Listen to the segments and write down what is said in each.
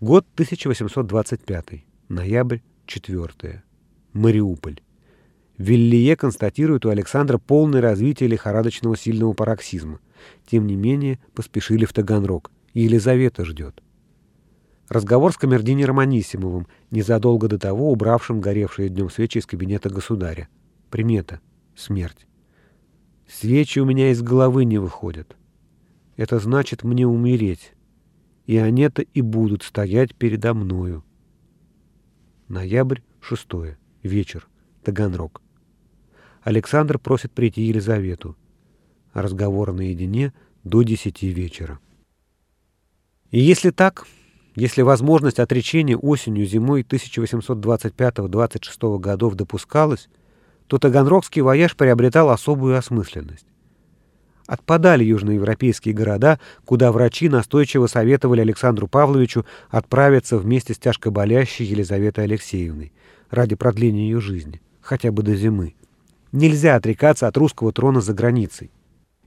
Год 1825. Ноябрь 4. Мариуполь. Виллие констатирует у Александра полное развитие лихорадочного сильного пароксизма. Тем не менее, поспешили в Таганрог, Елизавета ждет. Разговор с камердинером Анисимовым, незадолго до того убравшим горевшие днем свечи из кабинета государя. Примета. Смерть. Свечи у меня из головы не выходят. Это значит мне умереть. И они-то и будут стоять передо мною. Ноябрь 6. Вечер. Таганрог. Александр просит прийти Елизавету. Разговор наедине до десяти вечера. И если так, если возможность отречения осенью зимой 1825-26 годов допускалась, то Таганрогский вояж приобретал особую осмысленность. Отпадали южноевропейские города, куда врачи настойчиво советовали Александру Павловичу отправиться вместе с тяжкоболящей Елизаветой Алексеевной ради продления ее жизни, хотя бы до зимы. Нельзя отрекаться от русского трона за границей.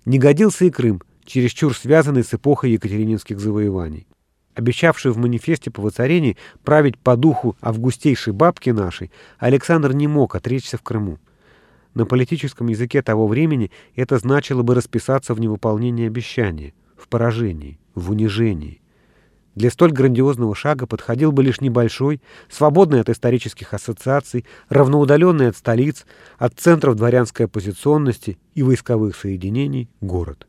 Не годился и Крым, чересчур связанный с эпохой екатерининских завоеваний. Обещавший в манифесте по воцарении править по духу августейшей бабки нашей, Александр не мог отречься в Крыму. На политическом языке того времени это значило бы расписаться в невыполнении обещания, в поражении, в унижении. Для столь грандиозного шага подходил бы лишь небольшой, свободный от исторических ассоциаций, равноудаленный от столиц, от центров дворянской оппозиционности и войсковых соединений город.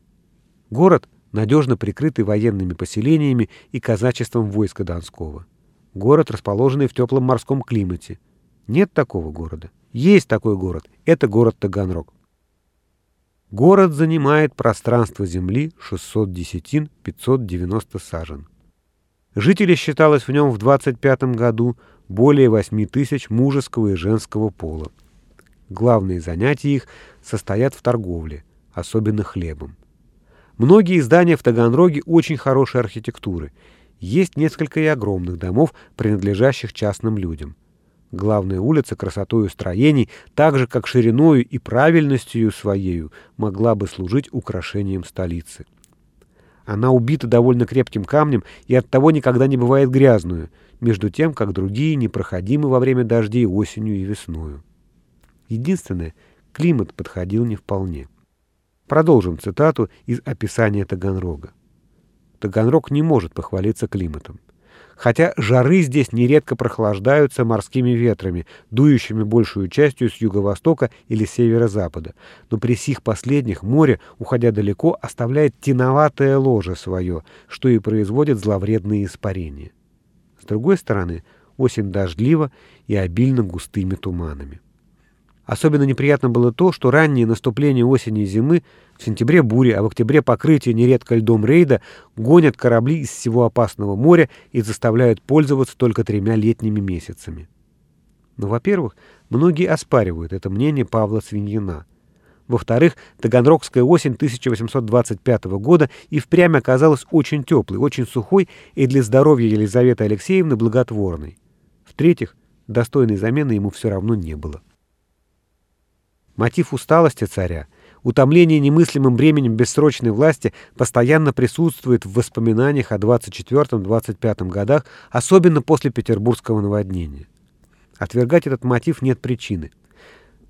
Город, надежно прикрытый военными поселениями и казачеством войска Донского. Город, расположенный в теплом морском климате. Нет такого города. Есть такой город. Это город Таганрог. Город занимает пространство земли 600 десятин 590 сажен. Жителей считалось в нем в 25 году более 8 тысяч мужеского и женского пола. Главные занятия их состоят в торговле, особенно хлебом. Многие здания в Таганроге очень хорошей архитектуры. Есть несколько и огромных домов, принадлежащих частным людям. Главная улица красотою строений, так же как шириною и правильностью своею, могла бы служить украшением столицы. Она убита довольно крепким камнем и оттого никогда не бывает грязную, между тем, как другие непроходимы во время дождей осенью и весною. Единственное, климат подходил не вполне. Продолжим цитату из описания Таганрога. Таганрог не может похвалиться климатом хотя жары здесь нередко прохлаждаются морскими ветрами, дующими большую частью с юго-востока или северо-запада. Но при сих последних море, уходя далеко, оставляет тиноватое ложе свое, что и производит зловредные испарения. С другой стороны, осень дождлива и обильно густыми туманами. Особенно неприятно было то, что раннее наступление осени и зимы, в сентябре бури, а в октябре покрытие нередко льдом рейда, гонят корабли из всего опасного моря и заставляют пользоваться только тремя летними месяцами. Но, во-первых, многие оспаривают это мнение Павла Свиньина. Во-вторых, Таганрогская осень 1825 года и впрямь оказалась очень теплой, очень сухой и для здоровья Елизаветы Алексеевны благотворной. В-третьих, достойной замены ему все равно не было. Мотив усталости царя, утомление немыслимым бременем бессрочной власти постоянно присутствует в воспоминаниях о 24-25 годах, особенно после петербургского наводнения. Отвергать этот мотив нет причины.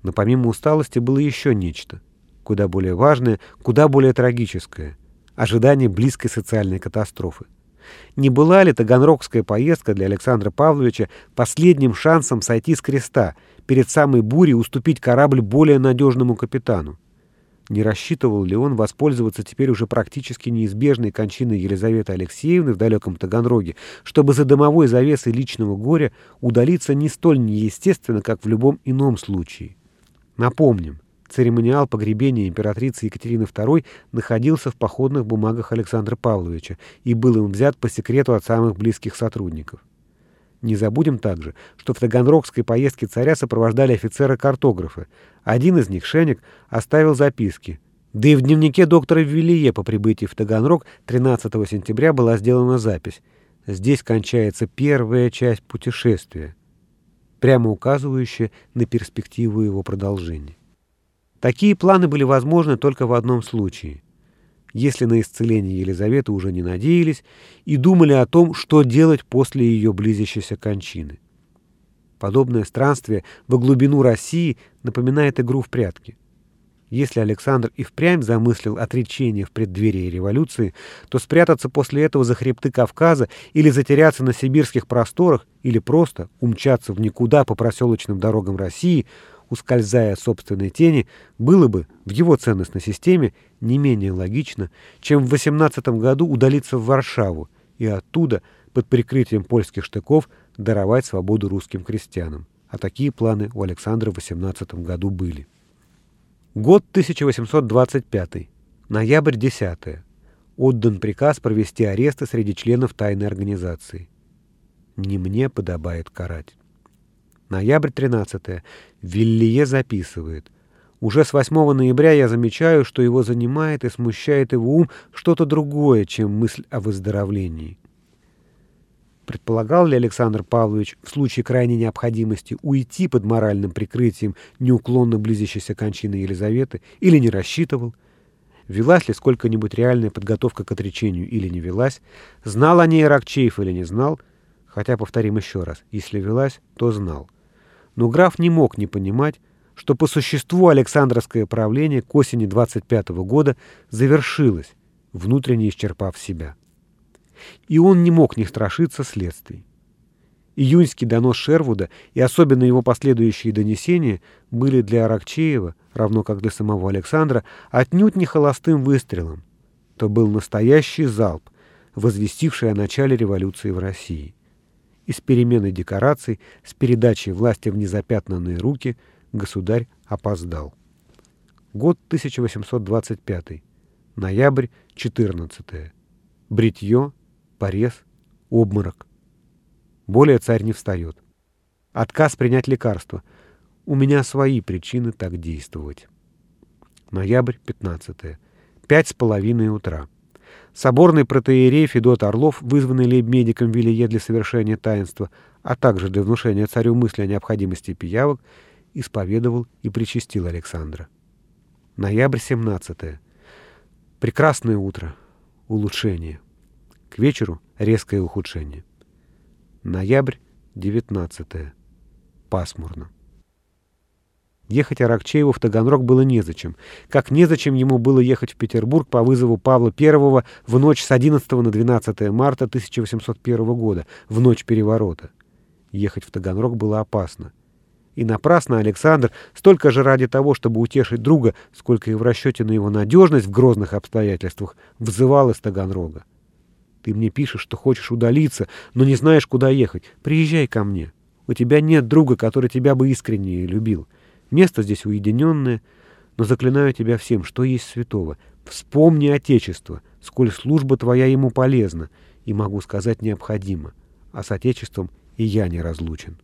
Но помимо усталости было еще нечто, куда более важное, куда более трагическое – ожидание близкой социальной катастрофы. Не была ли Таганрогская поездка для Александра Павловича последним шансом сойти с креста – перед самой бурей уступить корабль более надежному капитану. Не рассчитывал ли он воспользоваться теперь уже практически неизбежной кончиной Елизаветы Алексеевны в далеком Таганроге, чтобы за домовой завесой личного горя удалиться не столь неестественно, как в любом ином случае? Напомним, церемониал погребения императрицы Екатерины II находился в походных бумагах Александра Павловича и был им взят по секрету от самых близких сотрудников. Не забудем также, что в Таганрогской поездке царя сопровождали офицеры-картографы. Один из них, Шеник, оставил записки. Да и в дневнике доктора Виллие по прибытии в Таганрог 13 сентября была сделана запись. Здесь кончается первая часть путешествия, прямо указывающая на перспективу его продолжения. Такие планы были возможны только в одном случае. если на исцеление Елизаветы уже не надеялись, и думали о том, что делать после ее близящейся кончины. Подобное странствие во глубину России напоминает игру в прятки. Если Александр и впрямь замыслил отречение в преддверии революции, то спрятаться после этого за хребты Кавказа или затеряться на сибирских просторах, или просто умчаться в никуда по проселочным дорогам России, ускользая от собственной тени, было бы в его ценностной системе не менее логично, чем в 18 году удалиться в Варшаву и оттуда, под прикрытием польских штыков, даровать свободу русским крестьянам. А такие планы у Александра в 18 году были. Год 1825. Ноябрь 10. Отдан приказ провести аресты среди членов тайной организации. Не мне подобает карать. Ноябрь 13. Виллие записывает. Уже с 8 ноября я замечаю, что его занимает и смущает его ум что-то другое, чем мысль о выздоровлении. Предполагал ли Александр Павлович в случае крайней необходимости уйти под моральным прикрытием неуклонно близящейся кончины Елизаветы или не рассчитывал? Велась ли сколько-нибудь реальная подготовка к отречению или не велась? Знал о ней Рокчеев или не знал? Хотя, повторим еще раз, если велась, то знал. Но граф не мог не понимать, что по существу Александровское правление к осени 25 -го года завершилось, внутренне исчерпав себя и он не мог не страшиться следствий. Июньский донос Шервуда и особенно его последующие донесения были для Аракчеева, равно как для самого Александра, отнюдь не холостым выстрелом. То был настоящий залп, возвестивший о начале революции в России. И с переменой декораций, с передачей власти в незапятнанные руки, государь опоздал. Год 1825. Ноябрь 14. Бритье, порез, обморок. Более царь не встает. Отказ принять лекарство. У меня свои причины так действовать. Ноябрь 15. Пять с половиной утра. Соборный протеерей Федот Орлов, вызванный лейб-медиком Вилье для совершения таинства, а также для внушения царю мысли о необходимости пиявок, исповедовал и причастил Александра. Ноябрь 17. Прекрасное утро. Улучшение. К вечеру резкое ухудшение. Ноябрь, 19 -е. Пасмурно. Ехать Аракчееву в Таганрог было незачем, как незачем ему было ехать в Петербург по вызову Павла I в ночь с 11 на 12 марта 1801 года, в ночь переворота. Ехать в Таганрог было опасно. И напрасно Александр, столько же ради того, чтобы утешить друга, сколько и в расчете на его надежность в грозных обстоятельствах, взывал из Таганрога. Ты мне пишешь, что хочешь удалиться, но не знаешь, куда ехать. Приезжай ко мне. У тебя нет друга, который тебя бы искренне любил. Место здесь уединенное, но заклинаю тебя всем, что есть святого. Вспомни Отечество, сколь служба твоя ему полезна, и, могу сказать, необходима. А с Отечеством и я не разлучен.